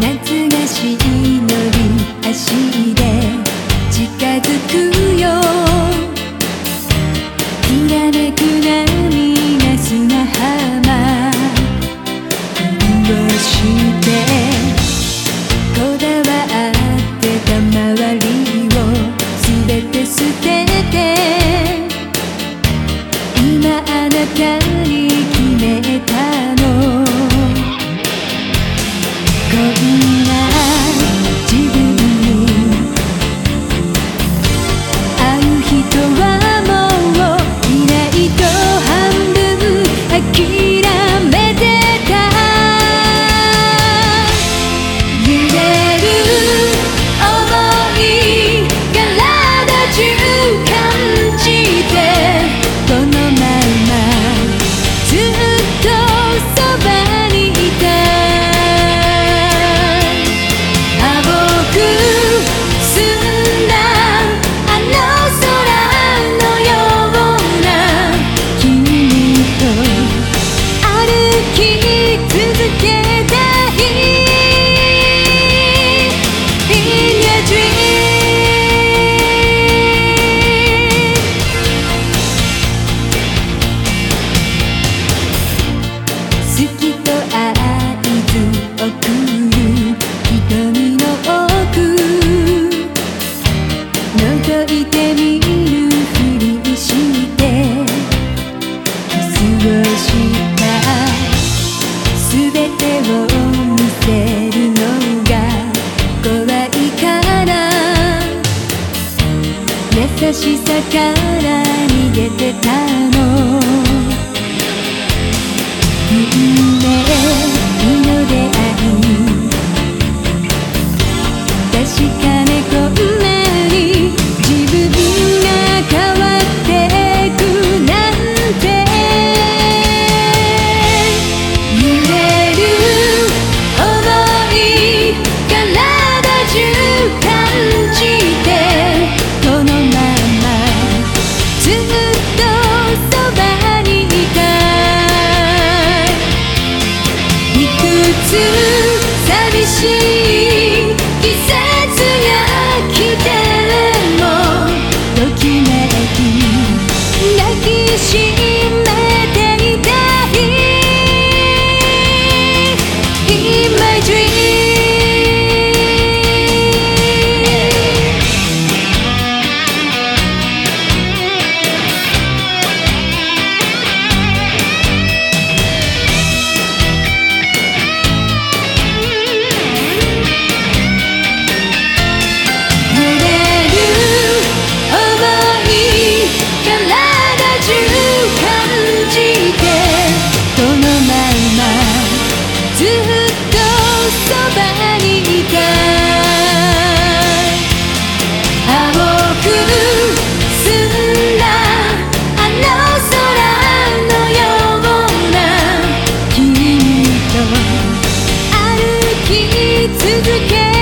夏がしいのり足で近づくよした。全てを見せるのが怖いから。優しさから逃げてたの。運命き続け